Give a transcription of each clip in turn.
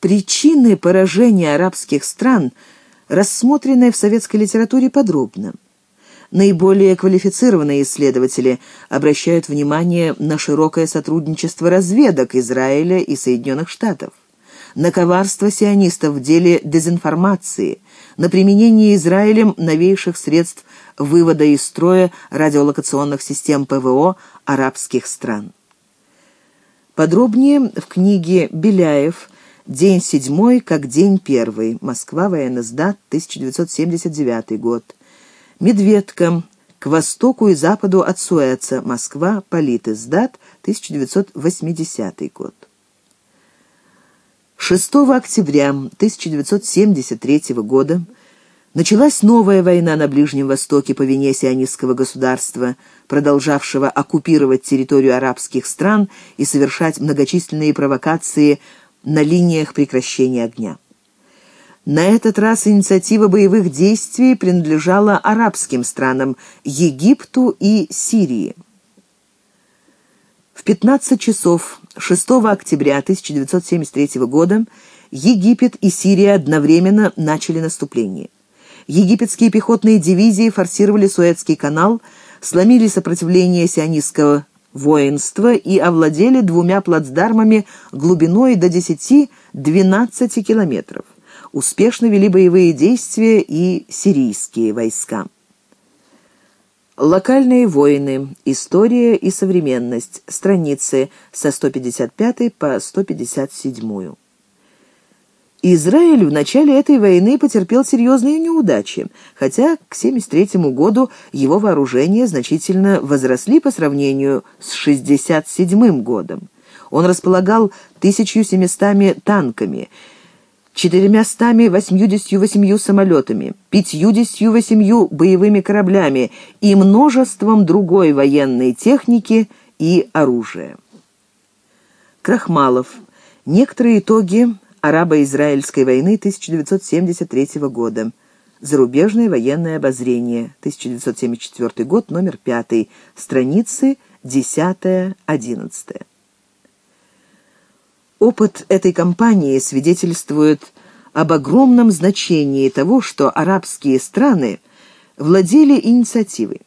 Причины поражения арабских стран рассмотрены в советской литературе подробно. Наиболее квалифицированные исследователи обращают внимание на широкое сотрудничество разведок Израиля и Соединенных Штатов, на коварство сионистов в деле дезинформации, на применение Израилем новейших средств вывода из строя радиолокационных систем ПВО арабских стран. Подробнее в книге Беляев День седьмой, как день первый. Москва, военный сдат, 1979 год. Медведка. К востоку и западу от Суэца. Москва, политиздат, 1980 год. 6 октября 1973 года началась новая война на Ближнем Востоке по вине сионистского государства, продолжавшего оккупировать территорию арабских стран и совершать многочисленные провокации на линиях прекращения огня. На этот раз инициатива боевых действий принадлежала арабским странам Египту и Сирии. В 15 часов 6 октября 1973 года Египет и Сирия одновременно начали наступление. Египетские пехотные дивизии форсировали Суэцкий канал, сломили сопротивление сионистского воинства и овладели двумя плацдармами глубиной до 10-12 километров. Успешно вели боевые действия и сирийские войска. Локальные войны. История и современность. Страницы со 155 по 157. Израиль в начале этой войны потерпел серьезные неудачи, хотя к 1973 году его вооружения значительно возросли по сравнению с 1967 годом. Он располагал 1700 танками, 488 самолетами, 58 боевыми кораблями и множеством другой военной техники и оружия. Крахмалов. Некоторые итоги арабо-израильской войны 1973 года. Зарубежное военное обозрение. 1974 год, номер 5. Страницы 10-11. Опыт этой кампании свидетельствует об огромном значении того, что арабские страны владели инициативой.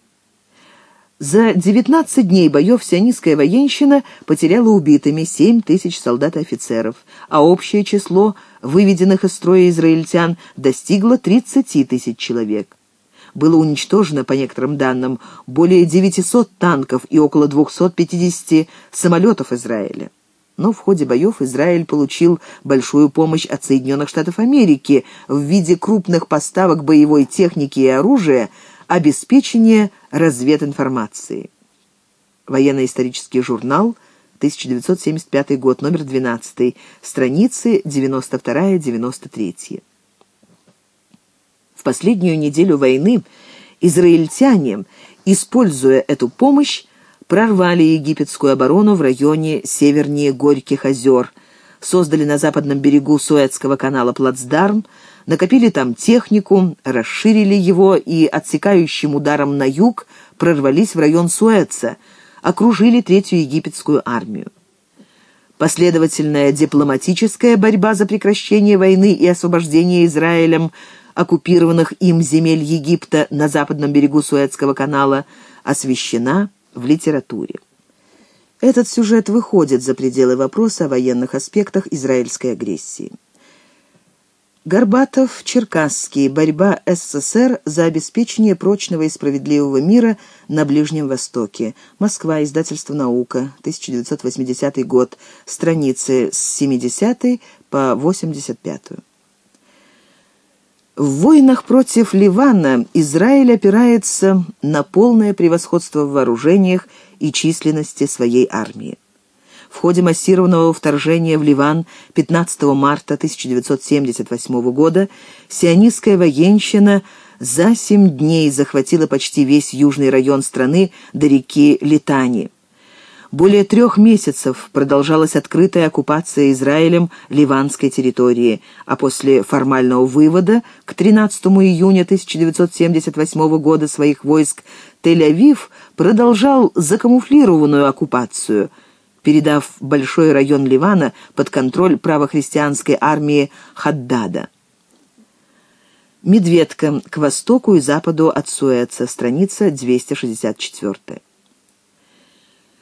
За 19 дней боев сионистская военщина потеряла убитыми 7 тысяч солдат и офицеров, а общее число выведенных из строя израильтян достигло 30 тысяч человек. Было уничтожено, по некоторым данным, более 900 танков и около 250 самолетов Израиля. Но в ходе боев Израиль получил большую помощь от Соединенных Штатов Америки в виде крупных поставок боевой техники и оружия, обеспечения развединформации. Военно-исторический журнал, 1975 год, номер 12, страницы 92-93. В последнюю неделю войны израильтяне, используя эту помощь, прорвали египетскую оборону в районе севернее Горьких озер, создали на западном берегу Суэцкого канала плацдарм, накопили там технику, расширили его и отсекающим ударом на юг прорвались в район Суэца, окружили Третью египетскую армию. Последовательная дипломатическая борьба за прекращение войны и освобождение Израилем оккупированных им земель Египта на западном берегу Суэцкого канала освещена в литературе. Этот сюжет выходит за пределы вопроса о военных аспектах израильской агрессии. Горбатов-Черкасский. Борьба СССР за обеспечение прочного и справедливого мира на Ближнем Востоке. Москва. Издательство «Наука». 1980 год. Страницы с 70 по 85. В войнах против Ливана Израиль опирается на полное превосходство в вооружениях и численности своей армии в ходе массированного вторжения в Ливан 15 марта 1978 года сионистская военщина за семь дней захватила почти весь южный район страны до реки Литани. Более трех месяцев продолжалась открытая оккупация Израилем ливанской территории, а после формального вывода к 13 июня 1978 года своих войск Тель-Авив продолжал закамуфлированную оккупацию – передав большой район Ливана под контроль правохристианской армии Хаддада. Медведка к востоку и западу от Суэца, страница 264.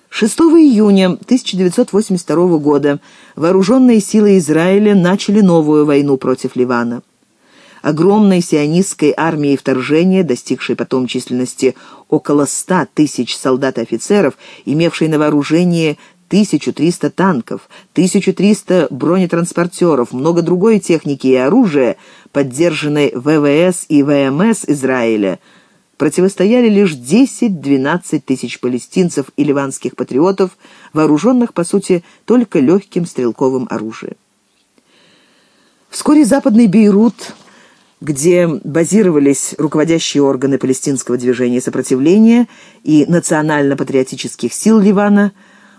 6 июня 1982 года вооруженные силы Израиля начали новую войну против Ливана. Огромной сионистской армии вторжения, достигшей потом численности около 100 тысяч солдат и офицеров, имевшей на вооружении 1300 танков, 1300 бронетранспортеров, много другой техники и оружия, поддержанной ВВС и ВМС Израиля – противостояли лишь 10-12 тысяч палестинцев и ливанских патриотов, вооруженных, по сути, только легким стрелковым оружием. Вскоре западный Бейрут, где базировались руководящие органы палестинского движения сопротивления и национально-патриотических сил Ливана,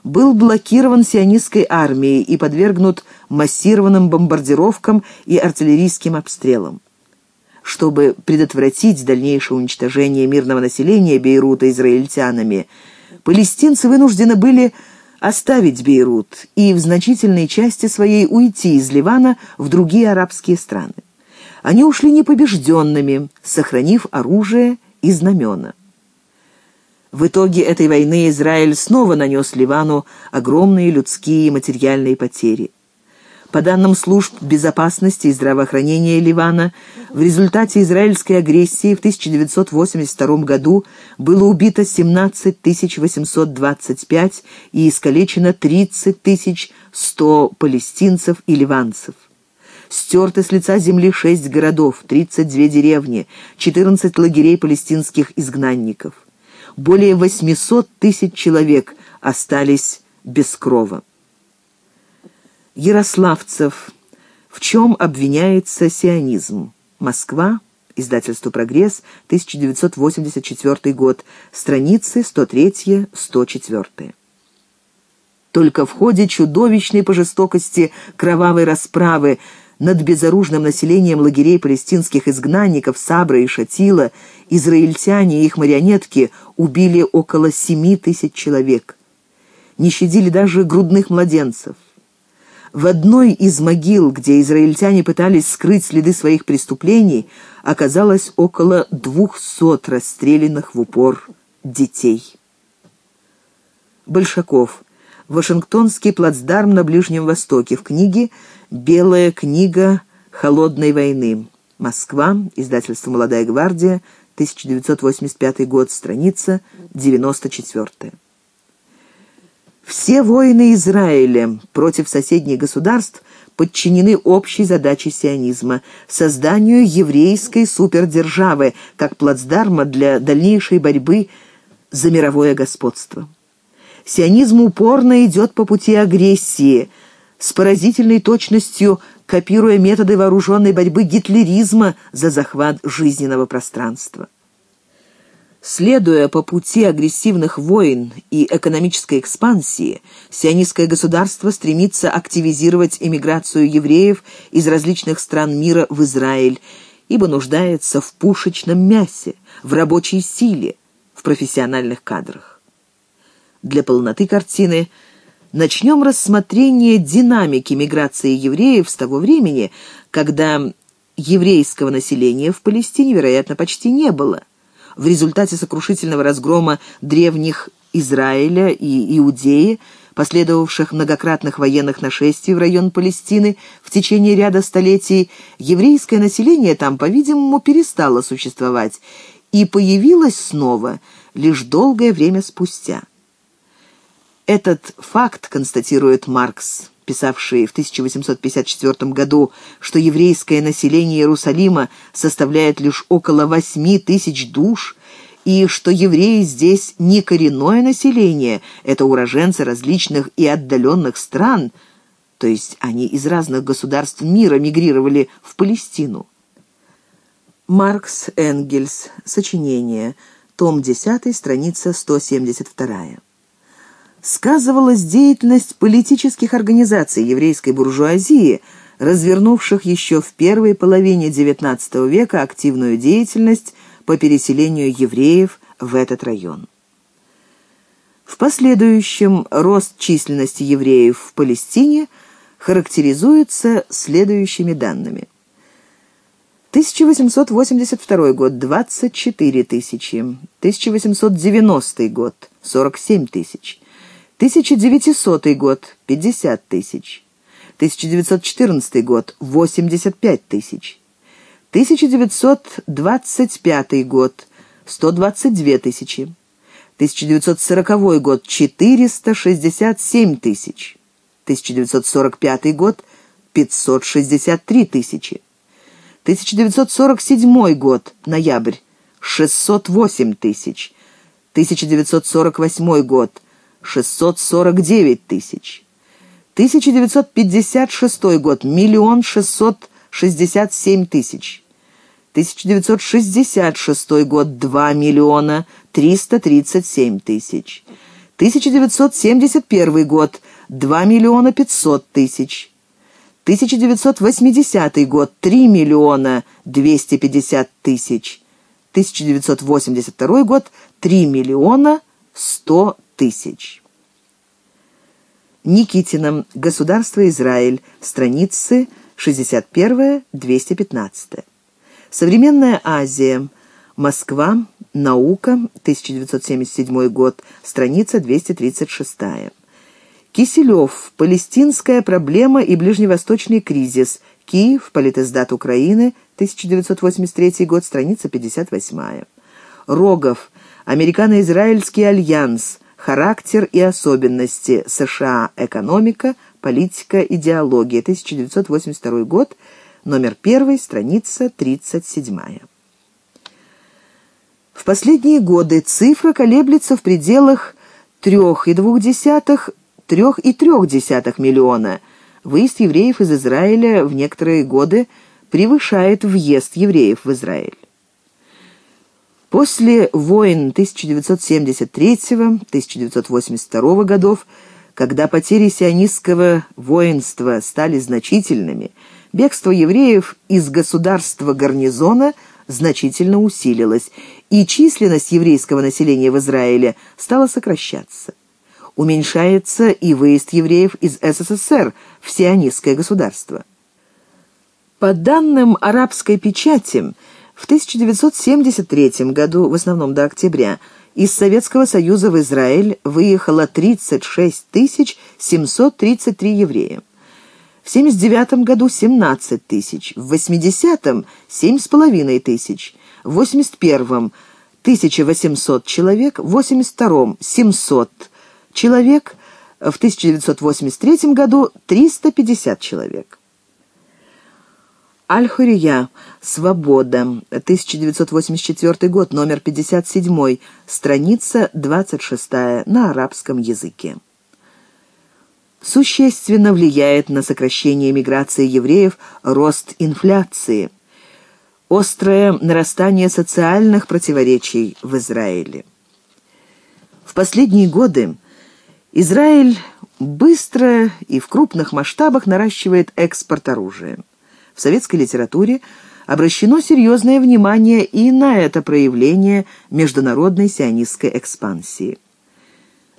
был блокирован сионистской армией и подвергнут массированным бомбардировкам и артиллерийским обстрелам чтобы предотвратить дальнейшее уничтожение мирного населения Бейрута израильтянами, палестинцы вынуждены были оставить Бейрут и в значительной части своей уйти из Ливана в другие арабские страны. Они ушли непобежденными, сохранив оружие и знамена. В итоге этой войны Израиль снова нанес Ливану огромные людские и материальные потери – по данным служб безопасности и здравоохранения Ливана, в результате израильской агрессии в 1982 году было убито 17 825 и искалечено 30 100 палестинцев и ливанцев. Стерты с лица земли 6 городов, 32 деревни, 14 лагерей палестинских изгнанников. Более 800 тысяч человек остались без крова. Ярославцев. В чем обвиняется сионизм? Москва. Издательство «Прогресс», 1984 год. Страницы 103-104. Только в ходе чудовищной по жестокости кровавой расправы над безоружным населением лагерей палестинских изгнанников Сабра и Шатила израильтяне и их марионетки убили около семи тысяч человек. Не щадили даже грудных младенцев. В одной из могил, где израильтяне пытались скрыть следы своих преступлений, оказалось около двухсот расстрелянных в упор детей. Большаков. Вашингтонский плацдарм на Ближнем Востоке. В книге «Белая книга холодной войны». Москва. Издательство «Молодая гвардия». 1985 год. Страница 94. Все воины Израиля против соседних государств подчинены общей задаче сионизма – созданию еврейской супердержавы как плацдарма для дальнейшей борьбы за мировое господство. Сионизм упорно идет по пути агрессии, с поразительной точностью копируя методы вооруженной борьбы гитлеризма за захват жизненного пространства. Следуя по пути агрессивных войн и экономической экспансии, сионистское государство стремится активизировать эмиграцию евреев из различных стран мира в Израиль, ибо нуждается в пушечном мясе, в рабочей силе, в профессиональных кадрах. Для полноты картины начнем рассмотрение динамики миграции евреев с того времени, когда еврейского населения в Палестине, вероятно, почти не было – в результате сокрушительного разгрома древних Израиля и Иудеи, последовавших многократных военных нашествий в район Палестины в течение ряда столетий, еврейское население там, по-видимому, перестало существовать и появилось снова лишь долгое время спустя. Этот факт, констатирует Маркс, писавший в 1854 году, что еврейское население Иерусалима составляет лишь около 8 тысяч душ, и что евреи здесь не коренное население, это уроженцы различных и отдаленных стран, то есть они из разных государств мира мигрировали в Палестину. Маркс Энгельс. Сочинение. Том 10, страница 172 сказывалась деятельность политических организаций еврейской буржуазии, развернувших еще в первой половине XIX века активную деятельность по переселению евреев в этот район. В последующем рост численности евреев в Палестине характеризуется следующими данными. 1882 год – 24 тысячи. 1890 год – 47 тысяч. 1900 год – 50 тысяч. 1914 год – 85 тысяч. 1925 год – 122 тысячи. 1940 год – 467 тысяч. 1945 год – 563 тысячи. 1947 год, ноябрь – 608 тысяч. 1948 год – 649 тысяч. 1956 год – миллион шестьсот шестьдесят семь тысяч. 1966 год – 2 миллиона 337 тысяч. 1971 год – 2 миллиона 500 тысяч. 1980 год – 3 миллиона 250 тысяч. 1982 год – 3 миллиона 100 тысяч. Никитином. Государство Израиль. Страницы 61-215. Современная Азия. Москва. Наука. 1977 год. Страница 236. Киселев. Палестинская проблема и ближневосточный кризис. Киев. Политиздат Украины. 1983 год. Страница 58. Рогов. Американо-израильский альянс. Характер и особенности США. Экономика. Политика. Идеология. 1982 год. Номер 1. Страница 37. В последние годы цифра колеблется в пределах 3,2 3,3 миллиона. Выезд евреев из Израиля в некоторые годы превышает въезд евреев в Израиль. После войн 1973-1982 годов, когда потери сионистского воинства стали значительными, бегство евреев из государства гарнизона значительно усилилось, и численность еврейского населения в Израиле стала сокращаться уменьшается и выезд евреев из СССР в сионистское государство. По данным арабской печати, в 1973 году, в основном до октября, из Советского Союза в Израиль выехало 36 733 еврея. В 79 году 17 тысяч, в 80-м – 7,5 тысяч, в 81-м – 1800 человек, в 82-м – 700 человек, в 1983 году 350 человек. Аль-Хурия. Свобода. 1984 год. Номер 57. Страница 26. На арабском языке. Существенно влияет на сокращение миграции евреев рост инфляции. Острое нарастание социальных противоречий в Израиле. В последние годы Израиль быстро и в крупных масштабах наращивает экспорт оружия. В советской литературе обращено серьезное внимание и на это проявление международной сионистской экспансии.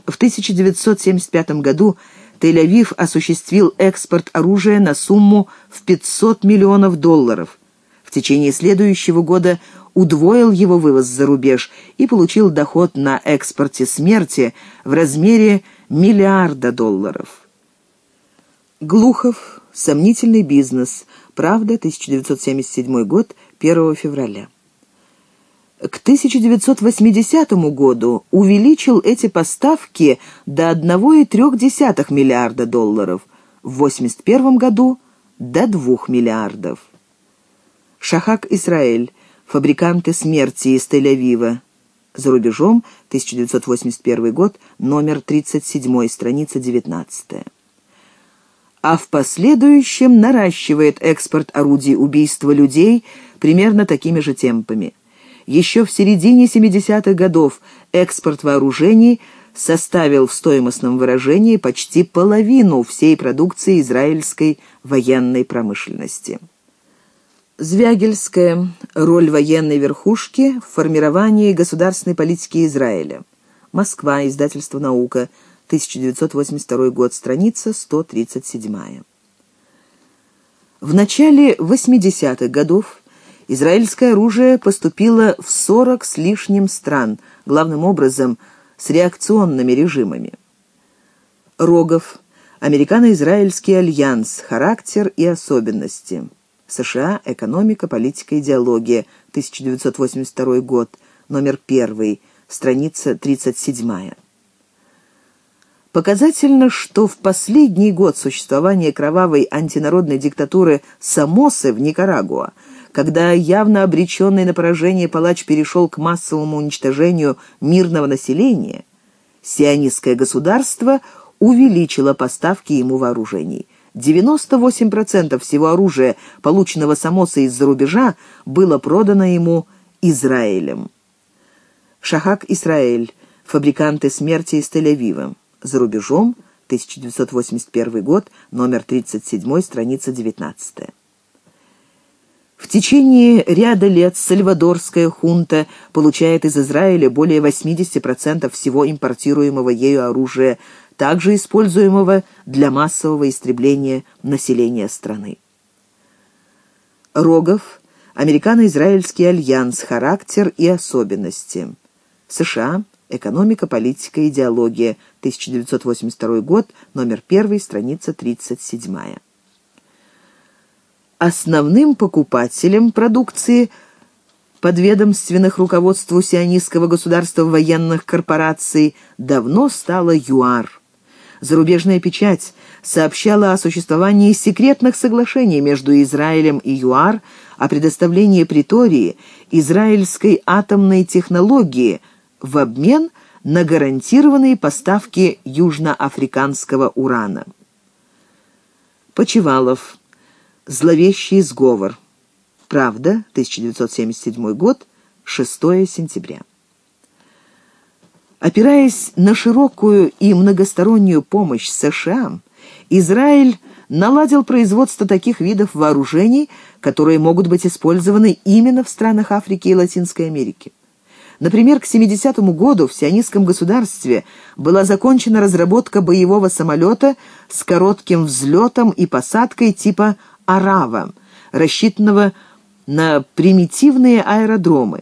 В 1975 году Тель-Авив осуществил экспорт оружия на сумму в 500 миллионов долларов. В течение следующего года удвоил его вывоз за рубеж и получил доход на экспорте смерти в размере миллиарда долларов. Глухов. Сомнительный бизнес. Правда, 1977 год, 1 февраля. К 1980 году увеличил эти поставки до 1,3 миллиарда долларов, в 1981 году до 2 миллиардов. Шахак Исраэль. Фабриканты смерти из Тель-Авива. За рубежом, 1981 год, номер 37, страница 19. А в последующем наращивает экспорт орудий убийства людей примерно такими же темпами. Еще в середине 70-х годов экспорт вооружений составил в стоимостном выражении почти половину всей продукции израильской военной промышленности. Звягельская. Роль военной верхушки в формировании государственной политики Израиля. Москва, издательство «Наука», 1982 год, страница 137. В начале 80-х годов израильское оружие поступило в 40 с лишним стран, главным образом с реакционными режимами. Рогов. Американо-израильский альянс. Характер и особенности. США. Экономика, политика, идеология. 1982 год. Номер 1. Страница 37. Показательно, что в последний год существования кровавой антинародной диктатуры Самосы в Никарагуа, когда явно обреченный на поражение палач перешел к массовому уничтожению мирного населения, сионистское государство увеличило поставки ему вооружений. 98% всего оружия, полученного Самосой из-за рубежа, было продано ему Израилем. Шахак Исраэль, фабриканты смерти из Тель-Авива за рубежом, 1981 год, номер 37, страница 19. В течение ряда лет сальвадорская хунта получает из Израиля более 80% всего импортируемого ею оружия, также используемого для массового истребления населения страны. Рогов. Американо-израильский альянс. Характер и особенности. США. Экономика, политика, идеология. 1982 год, номер 1, страница 37. Основным покупателем продукции подведомственных руководству сионистского государства военных корпораций давно стала ЮАР. Зарубежная печать сообщала о существовании секретных соглашений между Израилем и ЮАР о предоставлении Притории израильской атомной технологии – в обмен на гарантированные поставки южноафриканского урана. Почевалов. Зловещий сговор. Правда, 1977 год, 6 сентября. Опираясь на широкую и многостороннюю помощь США, Израиль наладил производство таких видов вооружений, которые могут быть использованы именно в странах Африки и Латинской Америки. Например, к 70-му году в сионистском государстве была закончена разработка боевого самолета с коротким взлетом и посадкой типа «Арава», рассчитанного на примитивные аэродромы.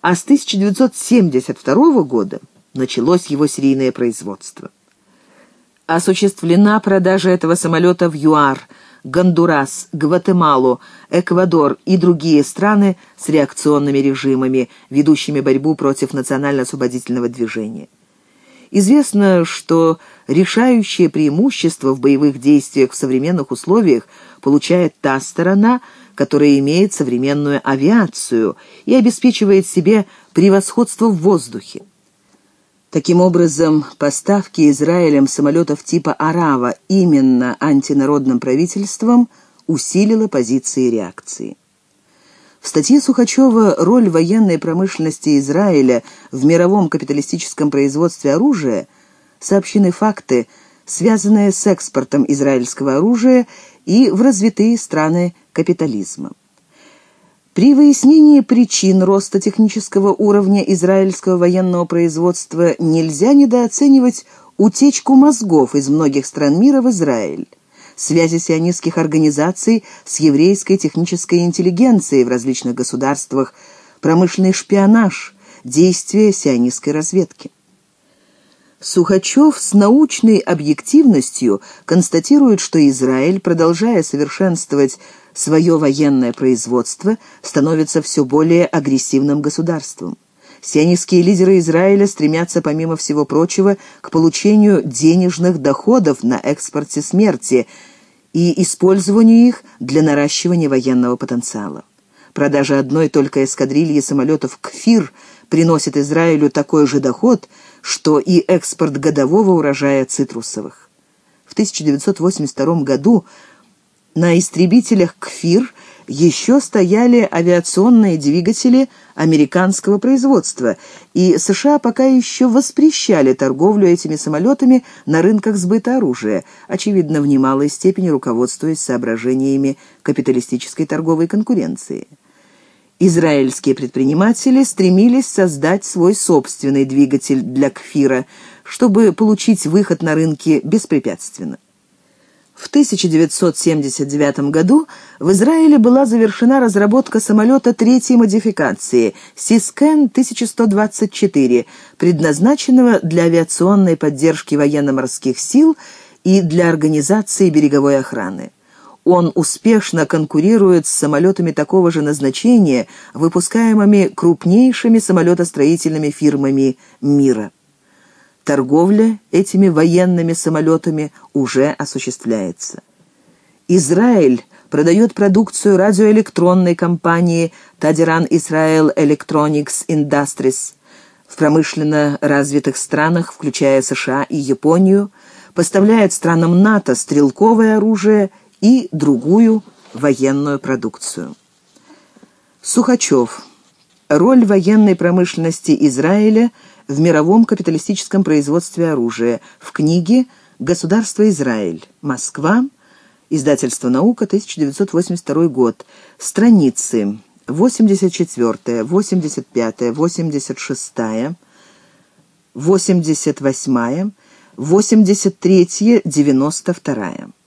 А с 1972 года началось его серийное производство. Осуществлена продажа этого самолета в ЮАР – Гондурас, Гватемалу, Эквадор и другие страны с реакционными режимами, ведущими борьбу против национально-освободительного движения. Известно, что решающее преимущество в боевых действиях в современных условиях получает та сторона, которая имеет современную авиацию и обеспечивает себе превосходство в воздухе. Таким образом, поставки Израилем самолетов типа «Арава» именно антинародным правительством усилило позиции реакции. В статье Сухачева «Роль военной промышленности Израиля в мировом капиталистическом производстве оружия» сообщены факты, связанные с экспортом израильского оружия и в развитые страны капитализма. При выяснении причин роста технического уровня израильского военного производства нельзя недооценивать утечку мозгов из многих стран мира в Израиль, связи сионистских организаций с еврейской технической интеллигенцией в различных государствах, промышленный шпионаж, действия сионистской разведки. Сухачев с научной объективностью констатирует, что Израиль, продолжая совершенствовать свое военное производство, становится все более агрессивным государством. Сионистские лидеры Израиля стремятся, помимо всего прочего, к получению денежных доходов на экспорте смерти и использованию их для наращивания военного потенциала. Продажа одной только эскадрильи самолетов «Кфир» приносит Израилю такой же доход, что и экспорт годового урожая цитрусовых. В 1982 году на истребителях «Кфир» еще стояли авиационные двигатели американского производства, и США пока еще воспрещали торговлю этими самолетами на рынках сбыта оружия, очевидно, в немалой степени руководствуясь соображениями капиталистической торговой конкуренции. Израильские предприниматели стремились создать свой собственный двигатель для кфира, чтобы получить выход на рынки беспрепятственно. В 1979 году в Израиле была завершена разработка самолета третьей модификации Сискен 1124, предназначенного для авиационной поддержки военно-морских сил и для организации береговой охраны. Он успешно конкурирует с самолетами такого же назначения, выпускаемыми крупнейшими самолетостроительными фирмами мира. Торговля этими военными самолетами уже осуществляется. Израиль продает продукцию радиоэлектронной компании Тадиран Israel Electronics Industries в промышленно развитых странах, включая США и Японию, поставляет странам НАТО стрелковое оружие и другую военную продукцию. Сухачев. Роль военной промышленности Израиля в мировом капиталистическом производстве оружия. В книге «Государство Израиль. Москва. Издательство «Наука», 1982 год. Страницы 84, 85, 86, 88, 83, 92.